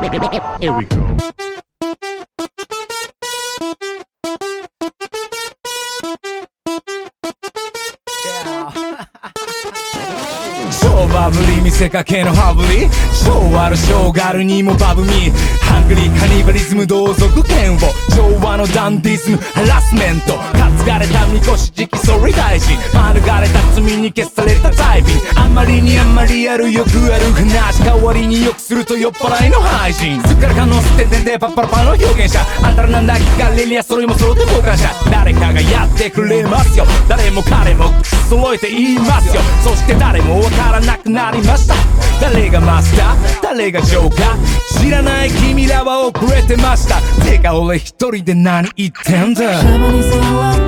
Here we go. 昭和ぶり見せかけの羽振り昭和の小ガルにもバブミハングリーカニバリズム同族嫌悪昭和のダンディズムハラスメント担がれたみこし時期総理大臣免れた罪に消されたタイピンあまりにあんまりあるよくある話代わりによくすると酔っ払いの配信すっからかの捨ててでパッパラパの表現者あんたらなんだ聞かれりゃそれも揃って傍観者誰かがやってくれますよ誰も彼も揃えて言いますよそして誰もわからなくなりました誰がマスター誰がジョーカー知らない君らは遅れてましたてか俺一人で何言ってんだ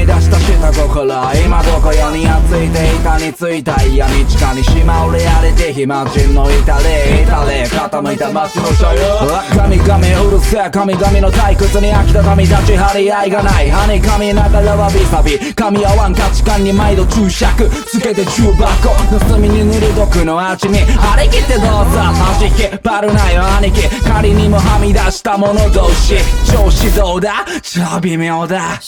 み出した下心今どこよにやついて板についた嫌に地下にしまうレアリティ暇人の至れ至れ傾いた街の所有。神々うるせえ神々の退屈に飽きた民たち張り合いがない。はにかみながらわびさび噛み合わん価値観に毎度注釈。つけて重箱。盗みに塗る毒の味に。張り切ってどうぞ。足引っ張るなよ兄貴。仮にもはみ出した者同士。調子どうだ？じゃあ微妙だ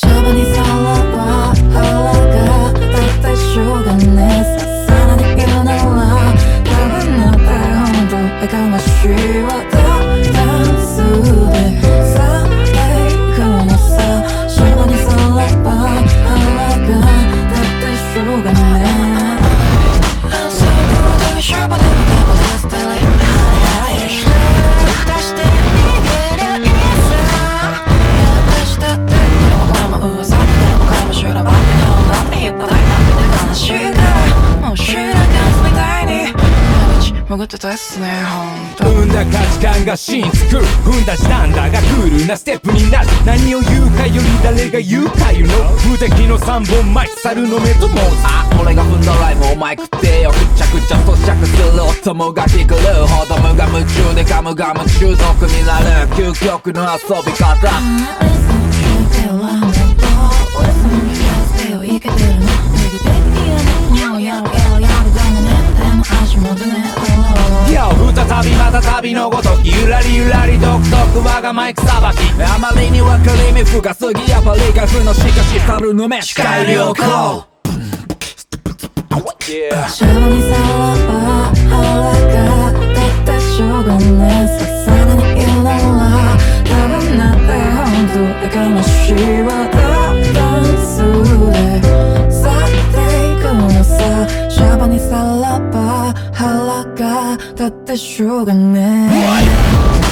Like how much she was 潜ってたすねほんと。踏んだ価値観が真実踏んだスタんだがクールなステップになる。何を言うかより誰が言うかよの。無敵の三本巻き猿の目ともーあ俺が踏んだライブお前食ってよくちゃくちゃ咀嚼するお供がひくるほど無我夢中でガムガム中毒になる。究極の遊び方。Listen, you tell I'm ball Listen, you tell you do 再びまた旅のごときゆらりゆらり独特我がマイクさばき。あまりに分かりみ深すぎやっぱりガフのしかし猿るのめ視界良好こう。got the sugar man.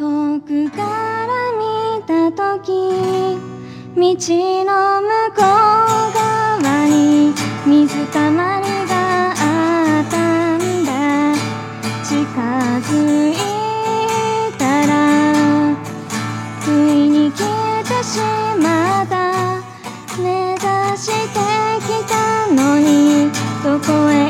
遠くから見た時道の向こう側に水たまりがあったんだ。近づいたら不意に消えてしまった。目指してきたのにどこへ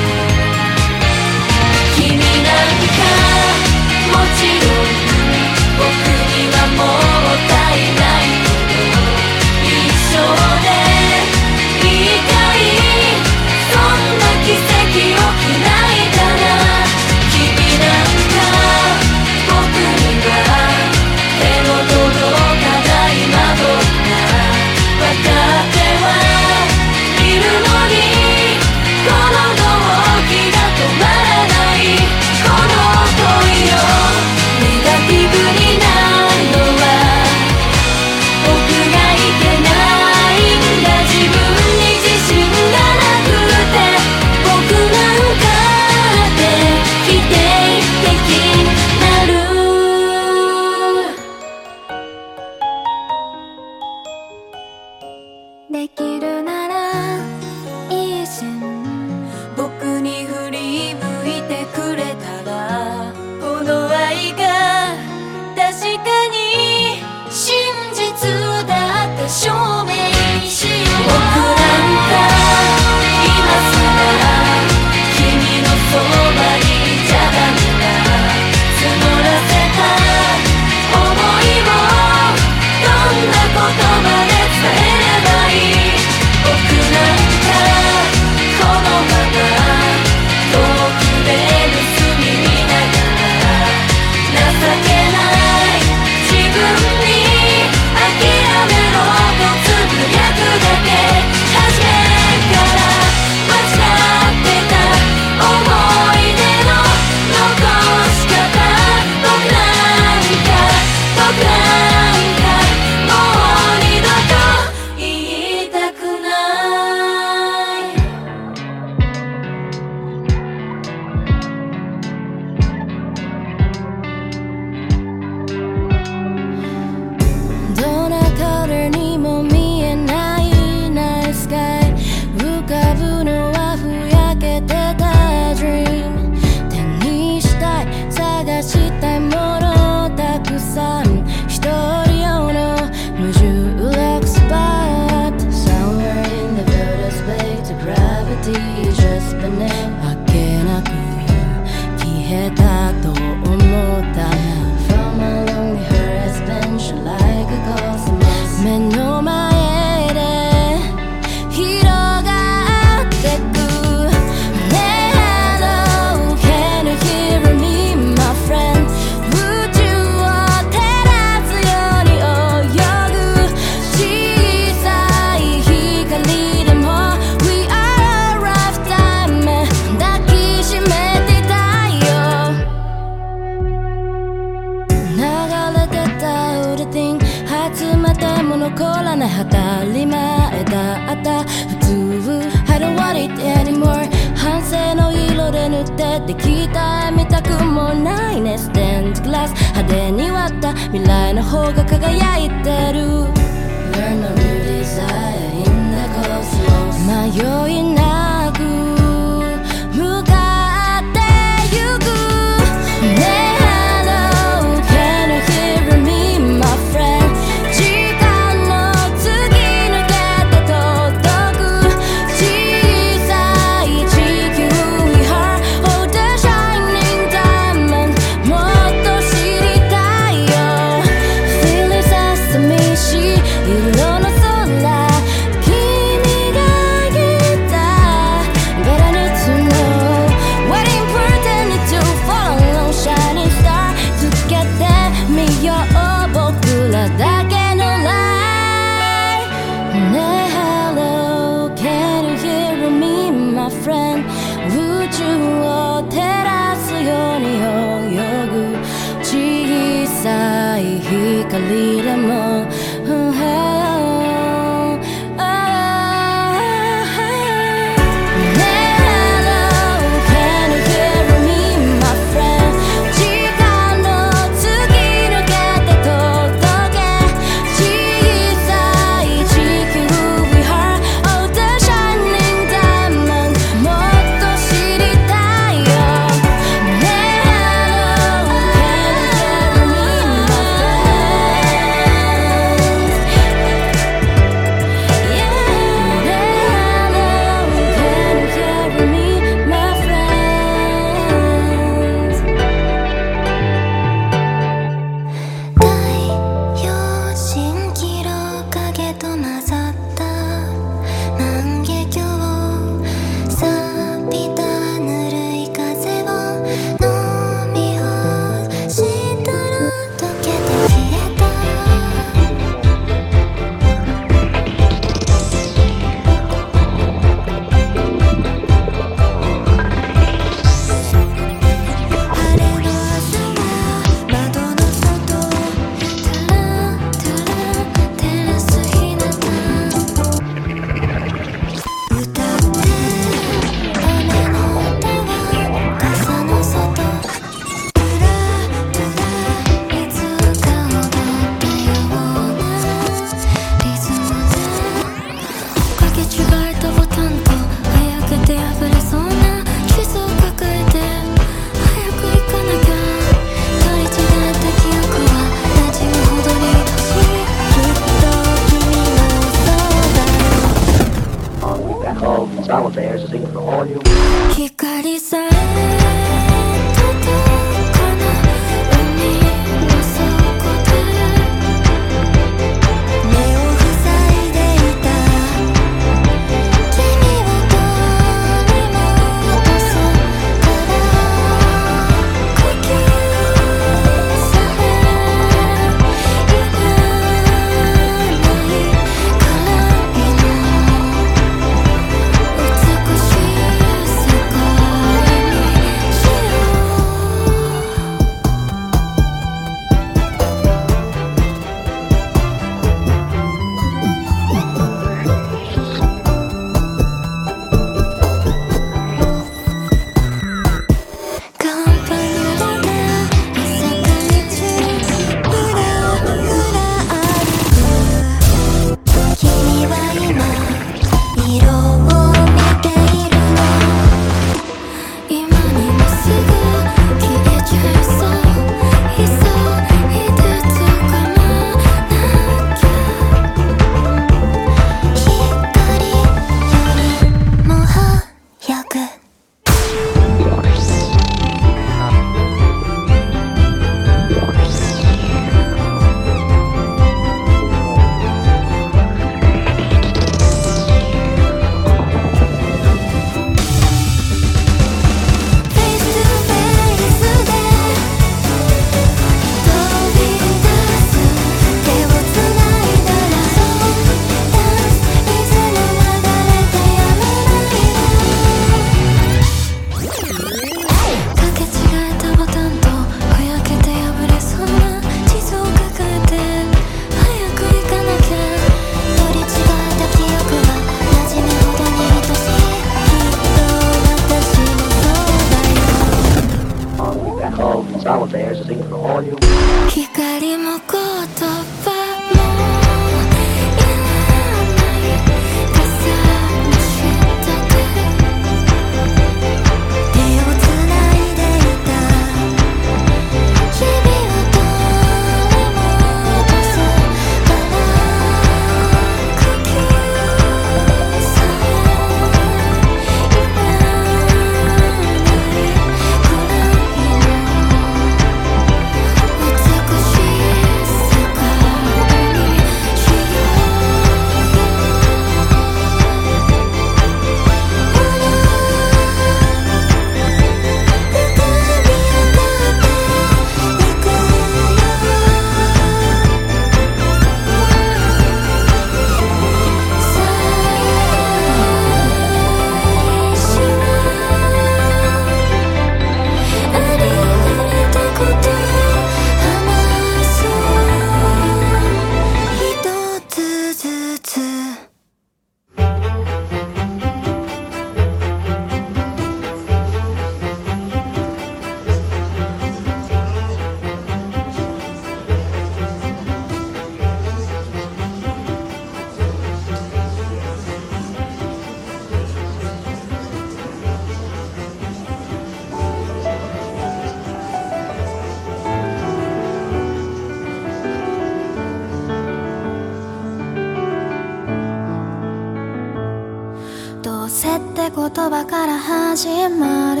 言葉から始まる。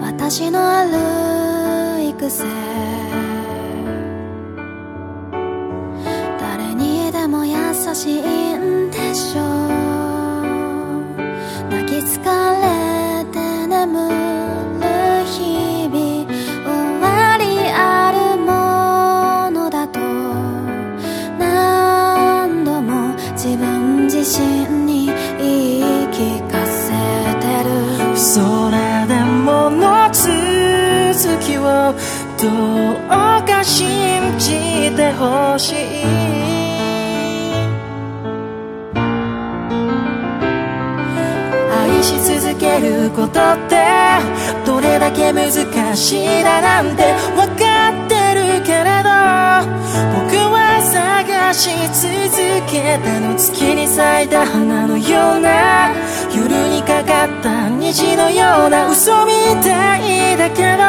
私のあく育成ことってどれだけ難しいだなんて分かってるけれど僕は探し続けたの月に咲いた花のような夜にかかった虹のような嘘みたいだけど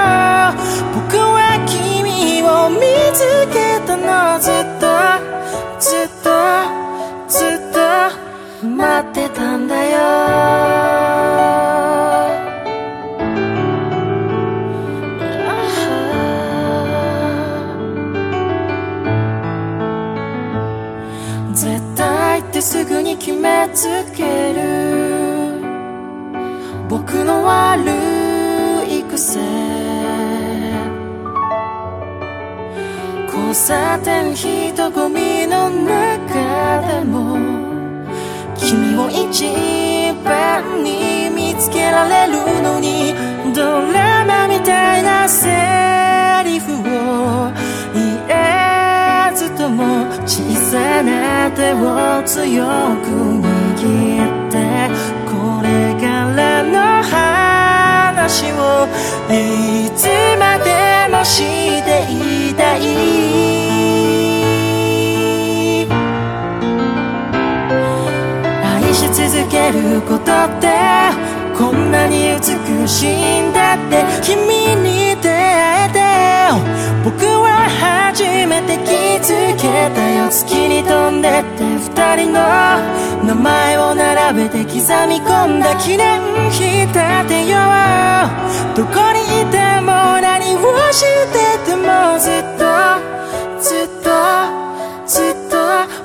僕は君を見つけたのずっとずっとずっと待ってたんだよ。つける僕の悪い癖交差点人混みの中でも君を一番に見つけられるのにドラマみたいなセリフを言も小さな手を強く握ってこれからの話をいつまでもしていたい。愛し続けることってこんなに美しいんだって君に出会えて僕は初めて気づけたよ。月に飛んでって二人の名前を並べて刻み込んだ記念碑立てよう。どこにいても何をしててもずっとずっとずっと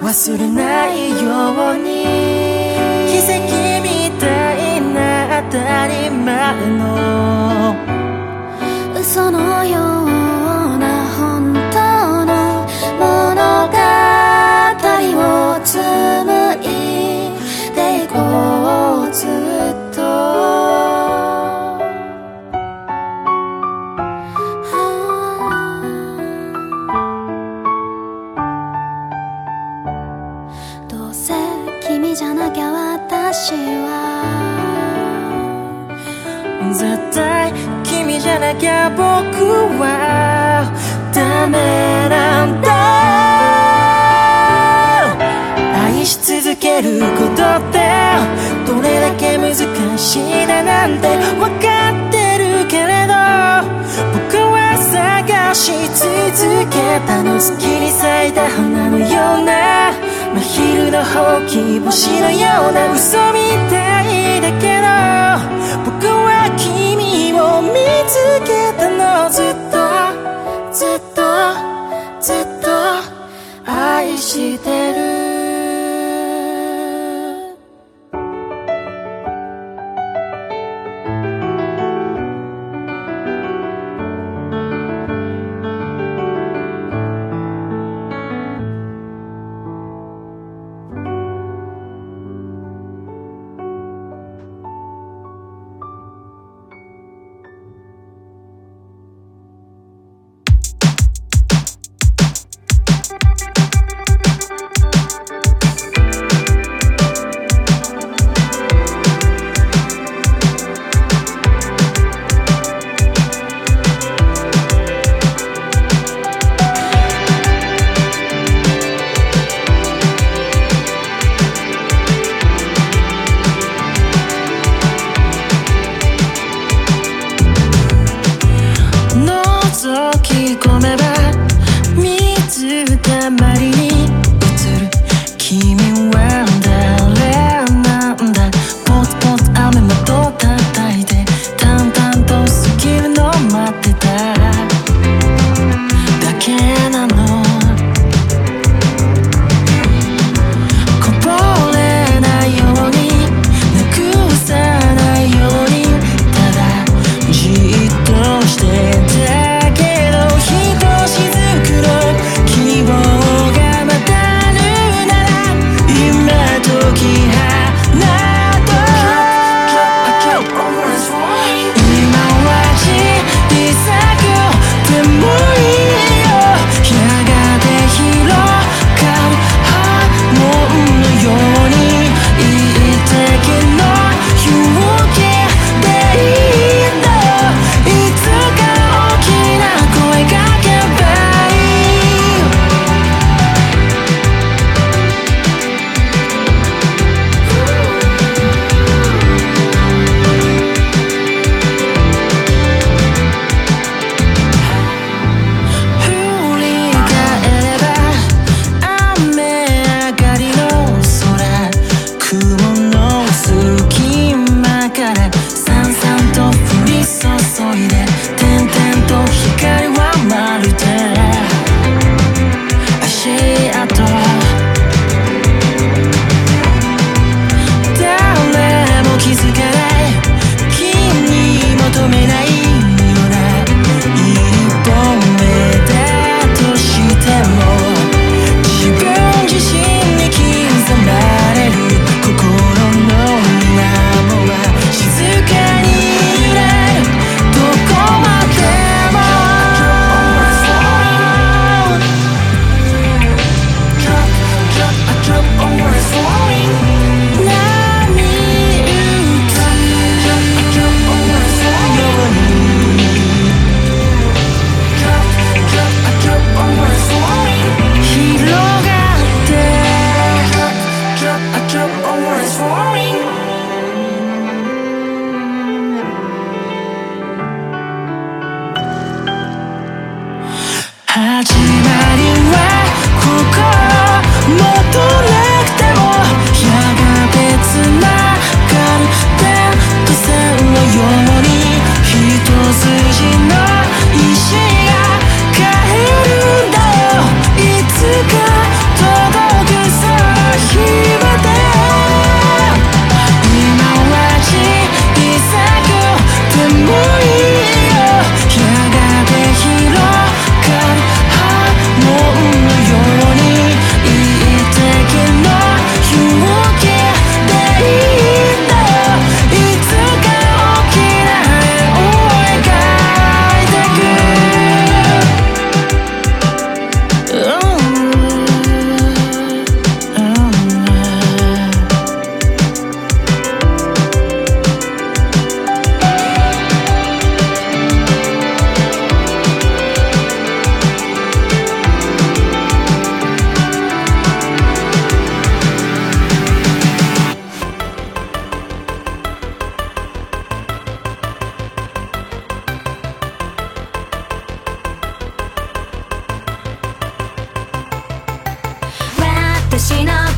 忘れないように。奇跡みたいな当たり前の。嘘のようを紡いでいこうずっと。どうせ君じゃなきゃ私は。絶対君じゃなきゃ僕はダメ。ることってどれだけ難しいだなんて分かってるけれど僕は探し続けたの好きに咲いた花のような真昼のほうき星のような嘘みたいだけど僕は君を見つけたのずっとずっとずっと愛してる。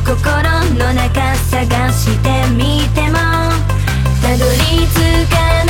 心の中探してみてもたどり着かない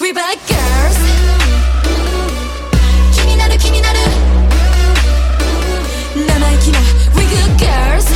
We bad girls. Good girls.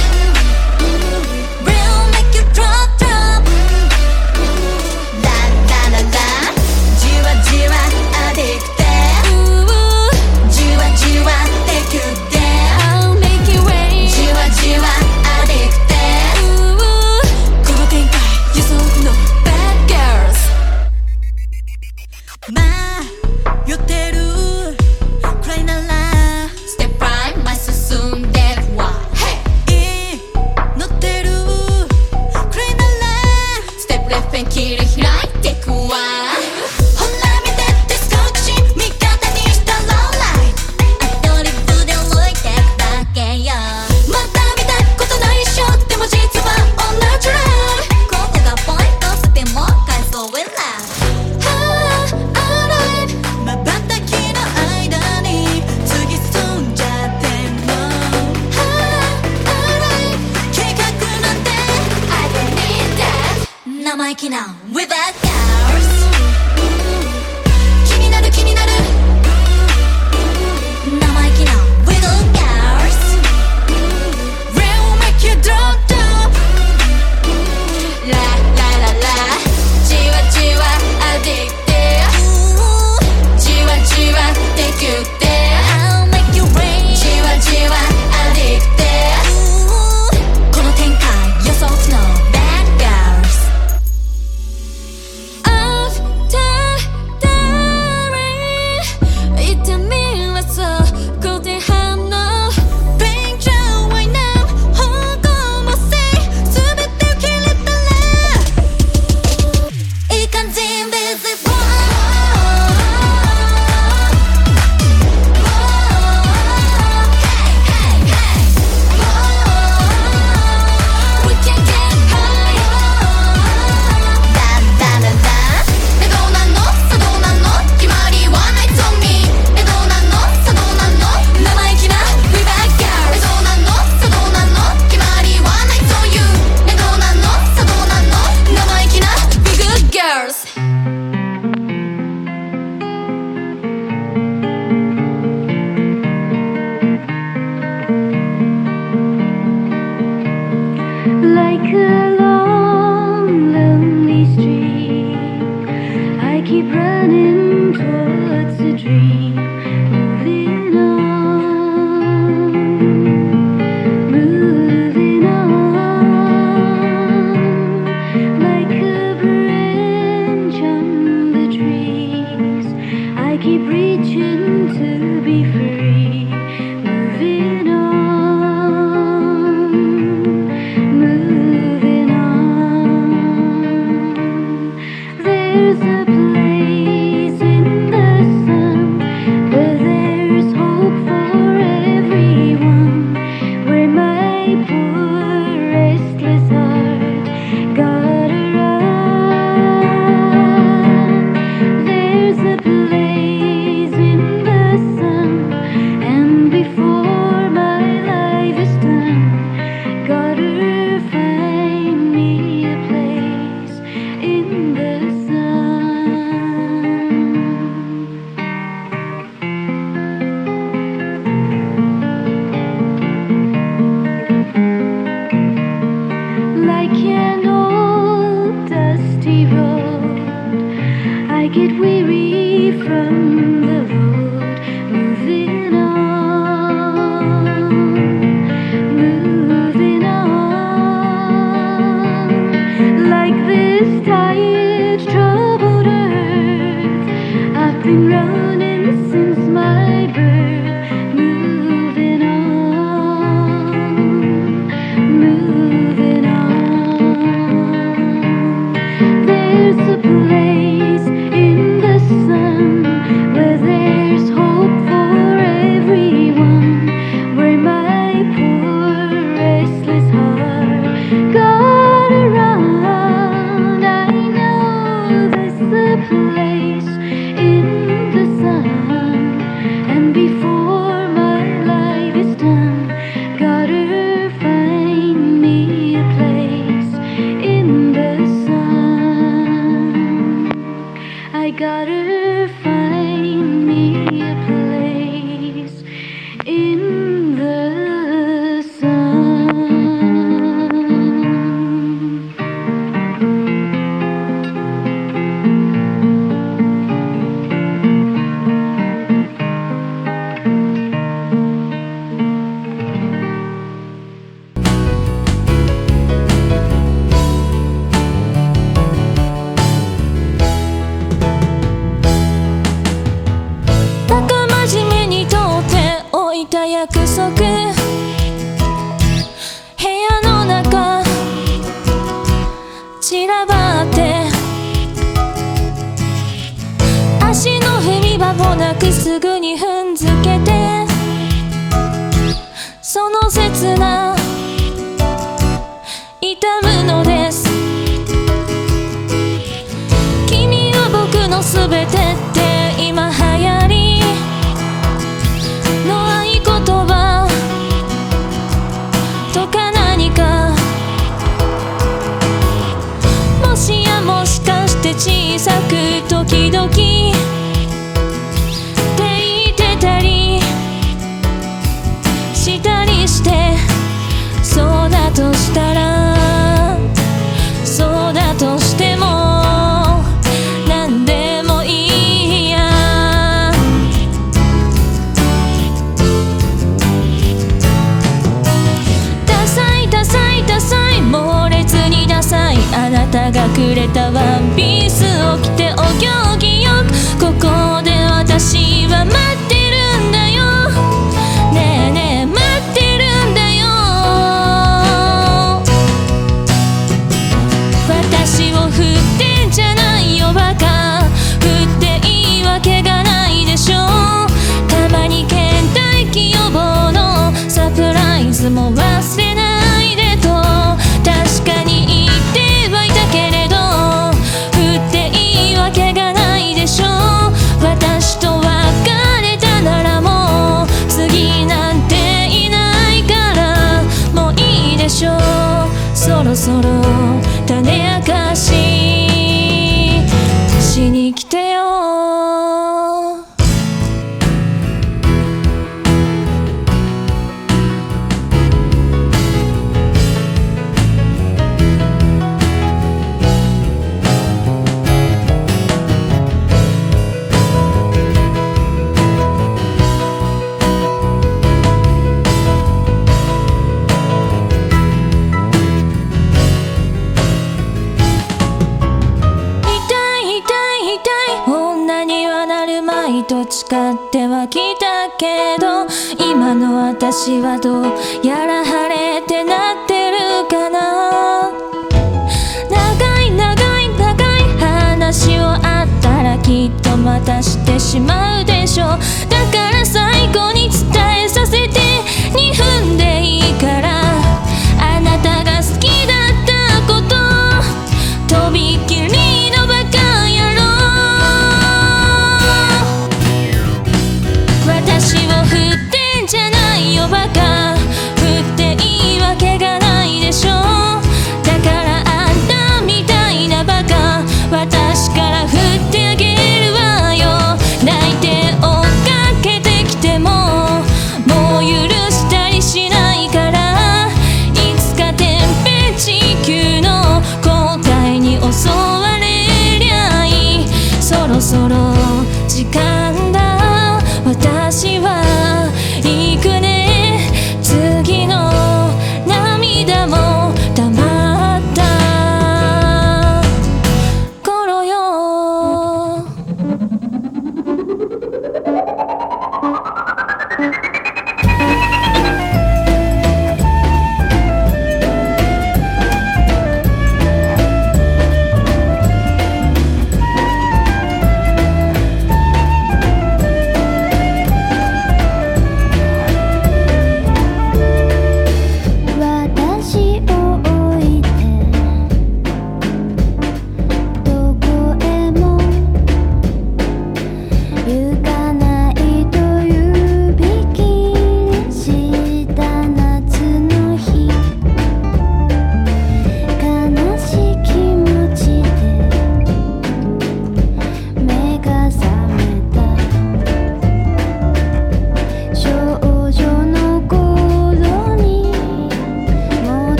and.